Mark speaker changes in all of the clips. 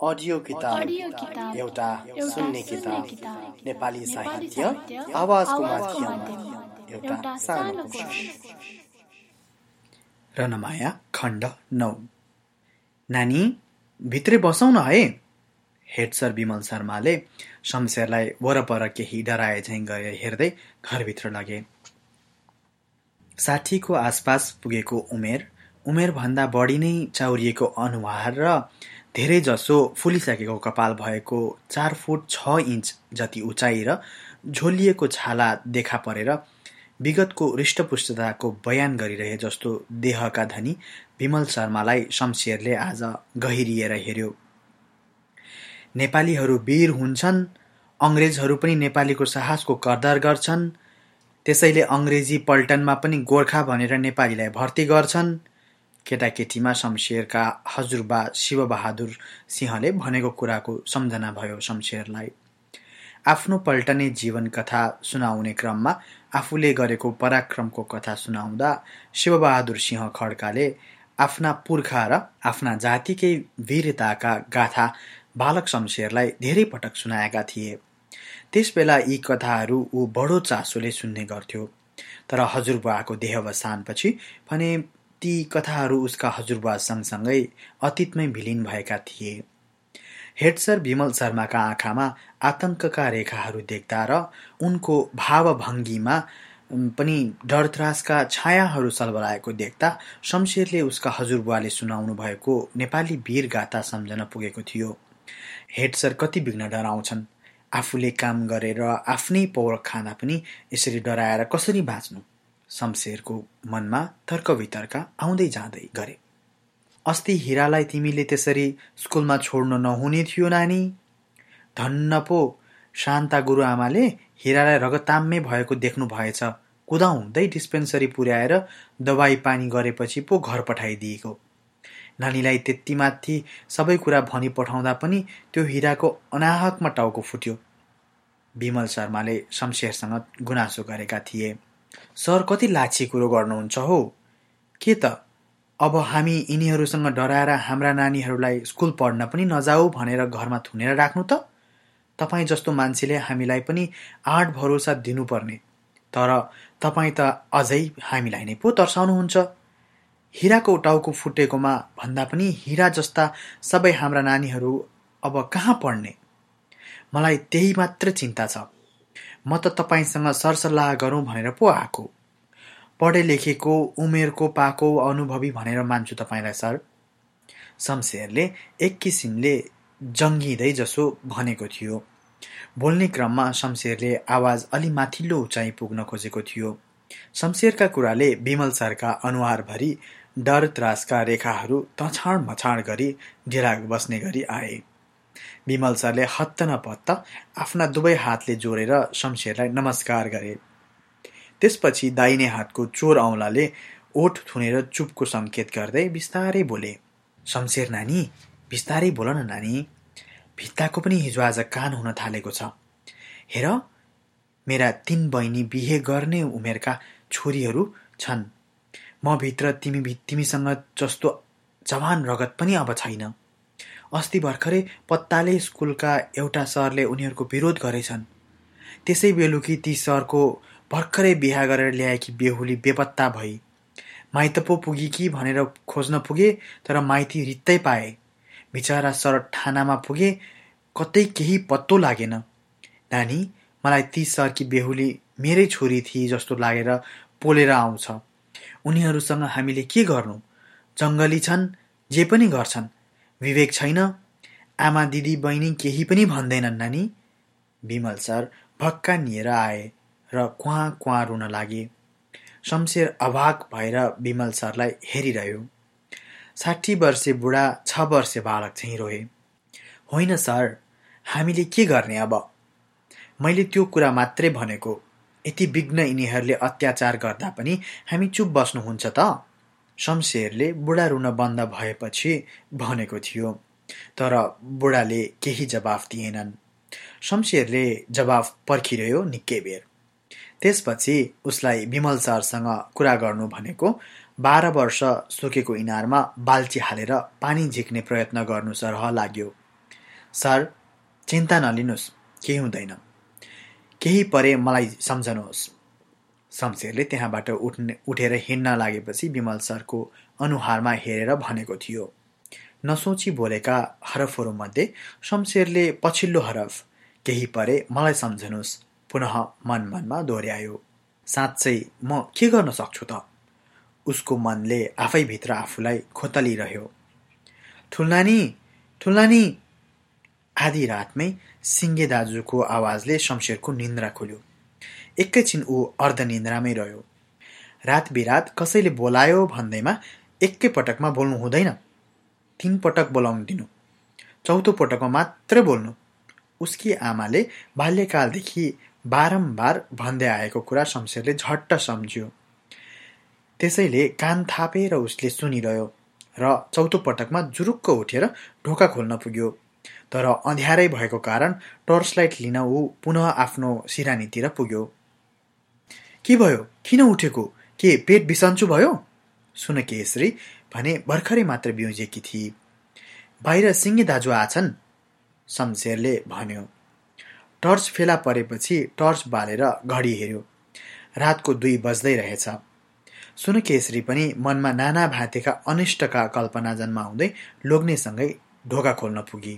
Speaker 1: Audio किताब एउटा सुन्ने किताब. नेपाली साहित्य. आवाजको माध्यममा एउटा सानो
Speaker 2: रनमाया खण्ड नौ। नानी भित्रै बसौँ न है। हेड सर विमल शर्माले शमशेरलाई वरपर केही डराए झैँ गरेर हेर्दै घरभित्र लगे। साठीको आसपास पुगेको उमेर उमेरभन्दा बढी नै चाउरिएको अनुहार र धेरैजसो फुलिसकेको कपाल भएको चार फुट छ इन्च जति उचाइ र झोलिएको छाला देखा परेर विगतको हृष्टपुष्टताको बयान गरिरहे जस्तो देहका धनी विमल शर्मालाई शमशेरले आज गहिरिएर हेर्यो नेपालीहरू वीर हुन्छन् अङ्ग्रेजहरू पनि नेपालीको साहसको कदर गर्छन् त्यसैले अङ्ग्रेजी पल्टनमा पनि गोर्खा भनेर नेपालीलाई भर्ती गर्छन्। केटाकेटीमा शमशेरका हजुरबा शिवबहादुर सिंहले भनेको कुराको सम्झना भयो शमशेरलाई। आफ्नो पल्टने जीवन कथा सुनाउने क्रममा आफूले गरेको पराक्रमको कथा सुनाउँदा शिवबहादुर सिंह खड्काले आफ्ना पुर्खा र आफ्ना जातिकै वीरताका गाथा बालक शमशेरलाई धेरै पटक सुनाएका थिए। त्यसबेला यी कथाहरू ऊ बडो चासोले सुन्ने गर्थ्यो। तर हजुरबुवाको देहावसानपछि भने ती कथाहरू उसका हजुरबुवा सँगसँगै अतीतमै विलिन भएका थिए। हेड सर विमल शर्माका आँखामा आतंकका रेखाहरू देख्दा र उनको भावभङ्गीमा पनि डरत्रासका छायाहरू सलबलाएको देख्दा शमशेरले उसका हजुरबुवाले सुनाउनु भएको नेपाली वीर गाथा सम्झन पुगेको थियो। हेड सर कति बिघ्न डराउँछन्। आफूले काम गरेर आफ्नै पौर खाँदा पनि यसरी डराएर कसरी बाँच्नु? शमशेरको मनमा तर्क वितर्क आउँदै जाँदै गरे। अस्ति हिरालाई तिमीले त्यसरी स्कुलमा छोड्नु नहुने थियो नानी। धन्न पो शान्ता गुरुआमाले हिरालाई रगताम्मै भएको देख्नु भएछ। कुदाउँदै डिस्पेन्सरी पुर्याएर दबाई पानी गरेपछि पो घर पठाइदिएको। नानीलाई त्यति माथि सबै कुरा भनी पठाउँदा पनि त्यो हिराको अनाहकमा टाउको फुट्यो। विमल शर्माले शमशेरसँग गुनासो गरेका थिए। सर कति लाछी कुरो गर्नुहुन्छ हो? के त? अब हामी यिनीहरूसँग डराएर हाम्रा नानीहरूलाई स्कुल पढ्न पनि नजाऊ भनेर घरमा थुनेर राख्नु त? तपाईँ जस्तो मान्छेले हामीलाई पनि आँट भरोसा दिनुपर्ने। तर तपाईँ त अझै हामीलाई नै पो तर्साउनुहुन्छ। हिराको टाउको फुटेकोमा भन्दा पनि हिरा जस्ता सबै हाम्रा नानीहरू अब कहाँ पढ्ने? मलाई त्यही मात्र चिन्ता छ। म त तपाईँसँग सरसल्लाह गरौँ भनेर पो आएको। पढे लेखेको उमेरको पाको अनुभवी भनेर मान्छु तपाईँलाई सर। शमशेरले एक किसिमले जङ्गिँदै जसो भनेको थियो। बोल्ने क्रममा शमशेरले आवाज अलि माथिल्लो उचाइ पुग्न खोजेको थियो। शमशेरका कुराले विमल सरका अनुहारभरि डर त्रासका रेखाहरू तछाड मछाड गरी डेरा बस्ने गरी आए। विमल सरले हत्त नपत्त आफ्ना दुवै हातले जोडेर शमशेरलाई नमस्कार गरे। त्यसपछि दाहिने हातको चोर औँलाले ओठ थुनेर चुपको सङ्केत गर्दै बिस्तारै बोले शमशेर नानी बिस्तारै बोल न नानी। भित्ताको पनि हिजो आज कान हुन थालेको छ। हेर मेरा तिन बहिनी बिहे गर्ने उमेरका छोरीहरू छन्। म भित्र तिमी तिमीसँग जस्तो जवान रगत पनि अब छैन। अस्ति भर्खरै पत्ताले स्कुलका एउटा सरले उनीहरूको विरोध गरेछन्। त्यसै बेलुकी ती सरको भर्खरै बिहा गरेर ल्याएकी बेहुली बेपत्ता भई माइत पो पुगी कि? भनेर खोज्न पुगे तर माइती रित्तै पाए। बिचरा सर ठानामा पुगे कतै केही पत्तो लागेन। नानी मलाई ती सरकी बेहुली मेरै छोरी थिए जस्तो लागेर पोलेर आउँछ। उनीहरूसँग हामीले के गर्नु? जङ्गली छन् जे पनि गर्छन्। विवेक छैन। आमा दिदी बहिनी केही पनि भन्दैनन् नानी। विमल सर भक्का निएर आए र क्वाँ क्वाँ रुन लागे। शमशेर अभाग भएर विमल सरलाई हेरिरह्यो। साठी वर्षे बुढा छ वर्षे बालक चाहिँ रोए। होइन सर हामीले के गर्ने अब? मैले त्यो कुरा मात्रै भनेको। यति विघ्न यिनीहरूले अत्याचार गर्दा पनि हामी चुप बस्नुहुन्छ त? शमशेरले बुढा रुन बन्द भएपछि भनेको थियो तर बुढाले केही जवाफ दिएनन्। शमशेरले जवाफ पर्खिरह्यो निकै बेर। त्यसपछि उसलाई विमल सरसँग कुरा गर्नु भनेको बाह्र वर्ष सुकेको इनारमा बाल्ची हालेर पानी झिक्ने प्रयत्न गर्नु सरह लाग्यो। सर चिन्ता नलिनुहोस् केही हुँदैन। केही परे मलाई सम्झनुहोस्। शमशेरले त्यहाँबाट उठ्ने उठेर हिँड्न लागेपछि विमल सरको अनुहारमा हेरेर भनेको थियो नसोची बोलेका हरफहरूमध्ये शमशेरले पछिल्लो हरफ केही परे मलाई सम्झनुहोस् पुनः मन मनमा दोहोऱ्यायो। साँच्चै म के गर्न सक्छु त? उसको मनले आफैभित्र आफूलाई खोतलिरह्यो। ठुल्नानी ठुल्नानी आधी रातमै सिङ्गे दाजुको आवाजले शमशेरको निन्द्रा खोल्यो। एकैछिन ऊ अर्धनिन्द्रामै रह्यो। रात बिरात कसैले बोलायो भन्दैमा एकै पटकमा बोल्नु हुँदैन। तिन पटक बोलाउनु दिनु। चौथो पटकमा मात्रै बोल्नु। उसकी आमाले बाल्यकालदेखि बारम्बार भन्दै आएको कुरा शमशेरले झट्ट सम्झ्यो। त्यसैले कान थापेर उसले सुनिरह्यो र चौथो पटकमा जुरुक्क उठेर ढोका खोल्न पुग्यो। तर अँध्यारै भएको कारण टर्च लाइट लिन ऊ पुनः आफ्नो सिरानीतिर पुग्यो। के भयो? किन उठेको? के पेट बिसन्चो भयो? सुन केसरी भने भर्खरै मात्र बिउजेकी थिए बाहिर सिङ्गे दाजु आछन्। शमशेरले भन्यो टर्च फेला परेपछि टर्च बालेर घडी हेऱ्यो। रातको दुई बज्दै रहेछ सुनकेसरी पनि मनमा नाना भाँतेका अनिष्टका कल्पना जन्माउँदै लोग्नेसँगै ढोका खोल्न पुगी।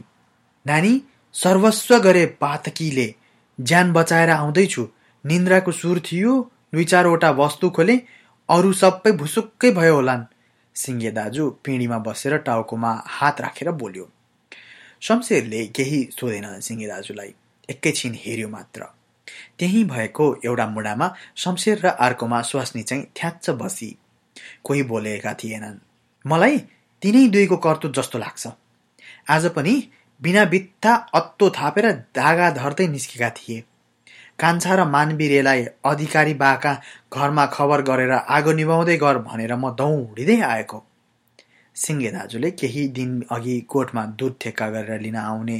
Speaker 2: नानी सर्वस्व गरे पातकीले ज्यान बचाएर आउँदैछु। निन्द्राको सुर थियो। दुई चारवटा वस्तु खोले अरू सबै भुसुक्कै भयो होलान्। सिङ्गे दाजु पिँढीमा बसेर टाउकोमा हात राखेर बोल्यो। शमशेरले केही सोधेन सिङ्गे दाजुलाई। एकैछिन हेऱ्यो मात्र। त्यही भएको एउटा मुढामा शमशेर र अर्कोमा स्वास्नी चाहिँ थ्याच्च बसी। कोही बोलेका थिएनन्। मलाई तिनै दुईको कर्तुत जस्तो लाग्छ। आज पनि बिना बित्था अत्तो थापेर धागा धर्दै निस्केका थिए। कान्छा र मानवीरेलाई अधिकारी बाका घरमा खबर गरेर आगो निभाउँदै गर भनेर म दौडिँदै आएको। सिङ्गे दाजुले केही दिन अघि कोर्टमा दुध ठेक्का गरेर लिन आउने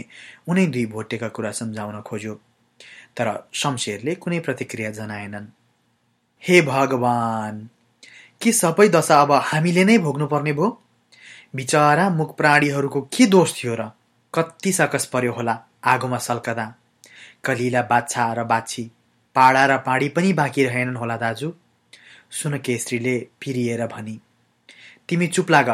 Speaker 2: उनै दुई भोटेका कुरा सम्झाउन खोज्यो। तर शमशेरले कुनै प्रतिक्रिया जनाएनन्। हे भगवान! के सबै दशा अब हामीले नै भोग्नुपर्ने भयो बिचरा मुख प्राणीहरूको के दोष थियो र कति सकस पर्यो होला आगोमा सल्कदा? कलिला बाछा र बाछी पाडा र पाडी पनि बाँकी रहेनन् होला दाजु। सुन केसरीले पिरिएर भनी तिमी चुप लाग।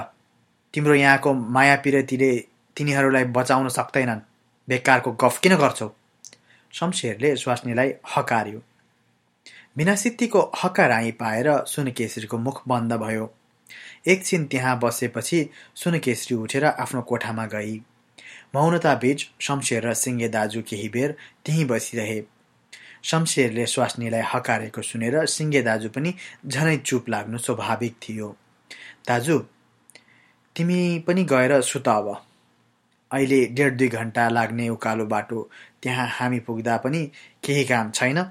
Speaker 2: तिम्रो यहाँको माया पिरतीले तिनीहरूलाई बचाउन सक्दैनन्। बेकारको गफ किन गर्छौ? शमशेरले स्वास्नीलाई हकार्यो। बिनासित्तीको हकाराई पाएर सुनकेसरीको मुख बन्द भयो। एकछिन त्यहाँ बसेपछि सुनकेसरी उठेर आफ्नो कोठामा गई। मौनता बीच शमशेर र सिङ्गे दाजु केही बेर त्यहीँ बसिरहे। शमशेरले स्वास्नीलाई हकारेको सुनेर सिङ्गे दाजु पनि झनै चुप लाग्नु स्वाभाविक थियो। दाजु तिमी पनि गएर सुत अब। अहिले डेढ दुई घन्टा लाग्ने उकालो बाटो त्यहाँ हामी पुग्दा पनि केही काम छैन।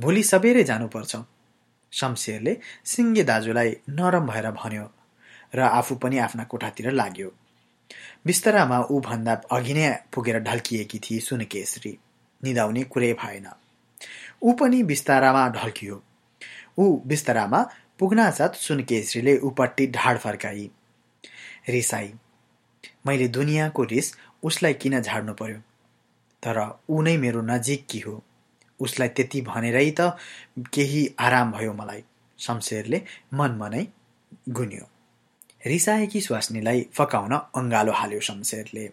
Speaker 2: भोलि सबेरै जानुपर्छ। शमशेरले सिङ्गे दाजुलाई नरम भएर भन्यो र आफू पनि आफ्ना कोठातिर लाग्यो। बिस्तरामा ऊ भन्दा अघि नै पुगेर ढल्किएकी थिए सुनकेसरी निदाउने कुरै भएन। ऊ पनि बिस्तारामा ढल्कियो। ऊ बिस्तरामा पुग्नासाथ सुनकेसरीले ऊपट्टि ढाड फर्काई। रिसाई मैले दुनियाँको रिस उसलाई किन झाड्नु पर्यो? तर ऊ नै मेरो नजिक हो? उसलाई त्यति भनेरै त केही आराम भयो मलाई। शमशेरले मनमनै गुन्यो। रिसाएकी स्वास्नीलाई फकाउन अङ्गालो हाल्यो शमशेरले।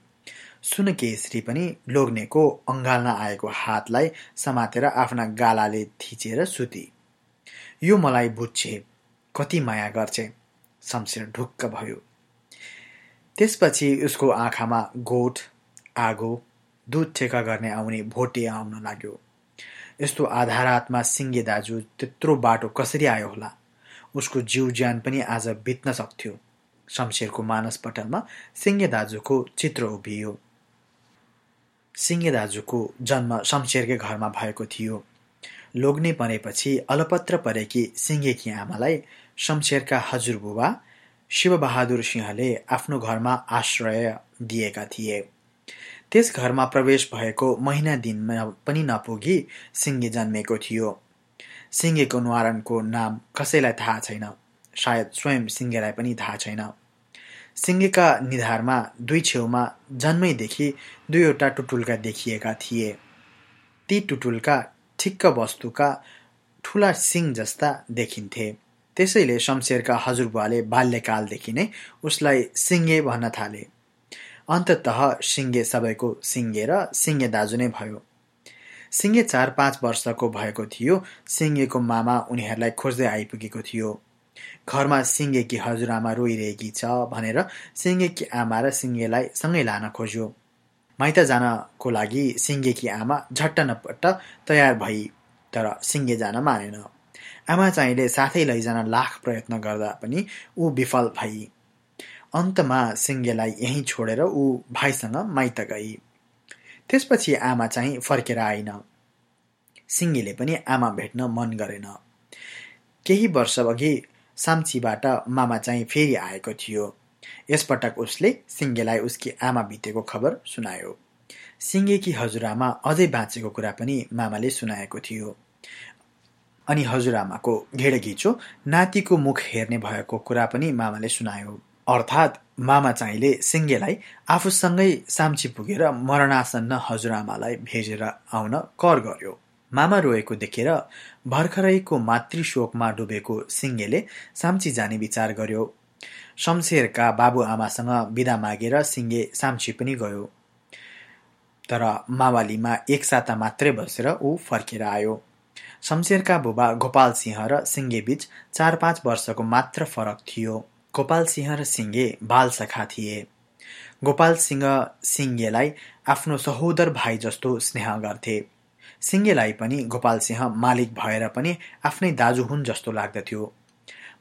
Speaker 2: सुनकेसरी पनि लोग्नेको अङ्गाल्न आएको हातलाई समातेर आफ्ना गालाले थिचेर सुती। यो मलाई बुझ्छे कति माया गर्छे शमशेर ढुक्क भयो। त्यसपछि उसको आँखामा गोठ आगो दुध ठेका गर्ने आउने भोटे आउन लाग्यो। यस्तो आधारातमा सिङ्गे दाजु त्यत्रो बाटो कसरी आयो होला? उसको जिउ ज्यान पनि आज बित्न सक्थ्यो। शमशेरको मानसपटलमा सिङ्गे दाजुको चित्र उभियो। सिङ्गे दाजुको जन्म शमशेरकै घरमा भएको थियो। लोग्ने परेपछि अलपत्र परेकी सिङ्गेकी आमालाई शमशेरका हजुरबुबा शिवबहादुर सिंहले आफ्नो घरमा आश्रय दिएका थिए। त्यस घरमा प्रवेश भएको महिना दिनमा पनि नपुगी सिङ्गे जन्मेको थियो। सिङ्गेको न्वारणको नाम कसैलाई थाहा छैन। सायद स्वयं सिङ्गेलाई पनि थाहा छैन। सिङ्गेका निधारमा दुई छेउमा जन्मैदेखि दुईवटा टुटुल्का देखिएका थिए। ती टुटुल्का ठिक्क वस्तुका ठुला सिङ जस्ता देखिन्थे। त्यसैले शमशेरका हजुरबुवाले बाल्यकालदेखि नै उसलाई सिङ्गे भन्न थाले। अन्तत सिङ्गे सबैको सिङ्गे र सिङ्गे दाजु नै भयो। सिङ्गे चार पाँच वर्षको भएको थियो। सिङ्गेको मामा उनीहरूलाई खोज्दै आइपुगेको थियो। घरमा सिङ्गेकी हजुरआमा रोइरहेकी छ भनेर सिङ्गेकी आमा र सिङ्गेलाई सँगै लान खोज्यो। माइत जानको लागि सिङ्गेकी आमा झट्ट नपट्ट तयार भई तर सिङ्गे जान मानेन। आमा चाहिँले साथै लैजान लाख प्रयत्न गर्दा पनि ऊ विफल भई। अन्तमा सिङ्गेलाई यहीँ छोडेर ऊ भाइसँग माइत गई। त्यसपछि आमा चाहिँ फर्केर आइन। सिङ्गेले पनि आमा भेट्न मन गरेन। केही वर्ष अघि साम्चीबाट मामा चाहिँ फेरि आएको थियो। यसपटक उसले सिङ्गेलाई उसकी आमा बितेको खबर सुनायो। सिङ्गेकी हजुरआमा अझै बाँचेको कुरा पनि मामाले सुनाएको थियो। अनि हजुरआमाको घिचो नातिको मुख हेर्ने भएको कुरा पनि मामाले सुनायो। अर्थात् मामा चाहिँले सिङ्गेलाई आफूसँगै साम्ची पुगेर मरणासन्न हजुरआमालाई भेजेर आउन कर गर्यो। मामा रोएको देखेर भर्खरैको मातृशोकमा डुबेको सिङ्गेले साम्ची जाने विचार गर्यो। शमशेरका बाबुआमासँग बिदा मागेर सिङ्गे साम्ची पनि गयो। तर मावालीमा एक साता मात्रै बसेर ऊ फर्केर आयो। शमशेरका बुबा गोपाल सिंह र सिङ्गे बीच चार पाँच वर्षको मात्र फरक थियो। गोपाल सिंह र सिङ्गे बालसखा थिए। गोपाल सिंह सिङ्गेलाई आफ्नो सहोदर भाइ जस्तो स्नेह गर्थे। सिङ्गेलाई पनि गोपाल सिंह मालिक भएर पनि आफ्नै दाजु हुन् जस्तो लाग्दथ्यो।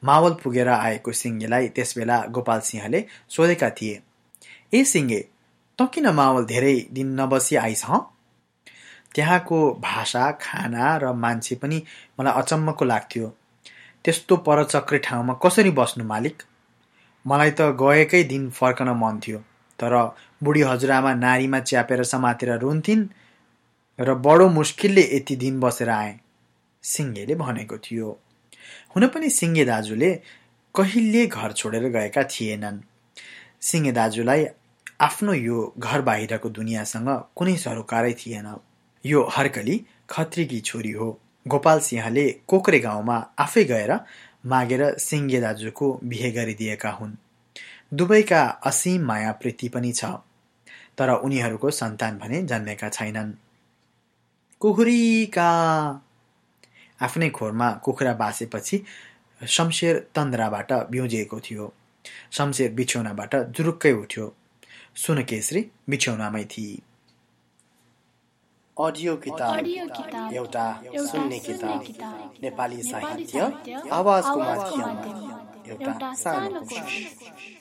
Speaker 2: मावल पुगेर आएको सिङ्गेलाई त्यसबेला गोपाल सिंहले सोधेका थिए ए सिङ्गे त किन मावल धेरै दिन नबसी आइस ह? त्यहाँको भाषा खाना र मान्छे पनि मलाई अचम्मको लाग्थ्यो। त्यस्तो परचक्रे ठाउँमा कसरी बस्नु मालिक? मलाई त गएकै दिन फर्कन मन थियो तर बुढी हजुरआमा नारीमा च्यापेर समातेर रुन्थिन् र बडो मुस्किलले यति दिन बसेर आए। सिङ्गेले भनेको थियो हुन पनि सिङ्गे दाजुले कहिले घर छोडेर गएका थिएनन्। सिङ्गे दाजुलाई आफ्नो यो घर बाहिरको दुनियाँसँग कुनै सरोकारै थिएन। यो हर्कली खत्रीकी छोरी हो। गोपाल सिंहले कोक्रे गाउँमा आफै गएर मागेर सिङ्गे दाजुको बिहे गरिदिएका हुन्। दुवैका असीम माया प्रीति पनि छ। तर उनीहरूको सन्तान भने जन्मेका छैनन्। कुखुरीका आफ्नै खोरमा कुखुरा बासेपछि शमशेर तन्द्राबाट बिउजिएको थियो। शमशेर बिछौनाबाट जुरुक्कै उठ्यो। सुनकेश्री बिछौनामै थिए।
Speaker 1: अडियो किताब। एउटा सुन्ने किताब। नेपाली साहित्य। आवाजको माध्यम एउटा सानो कोसिस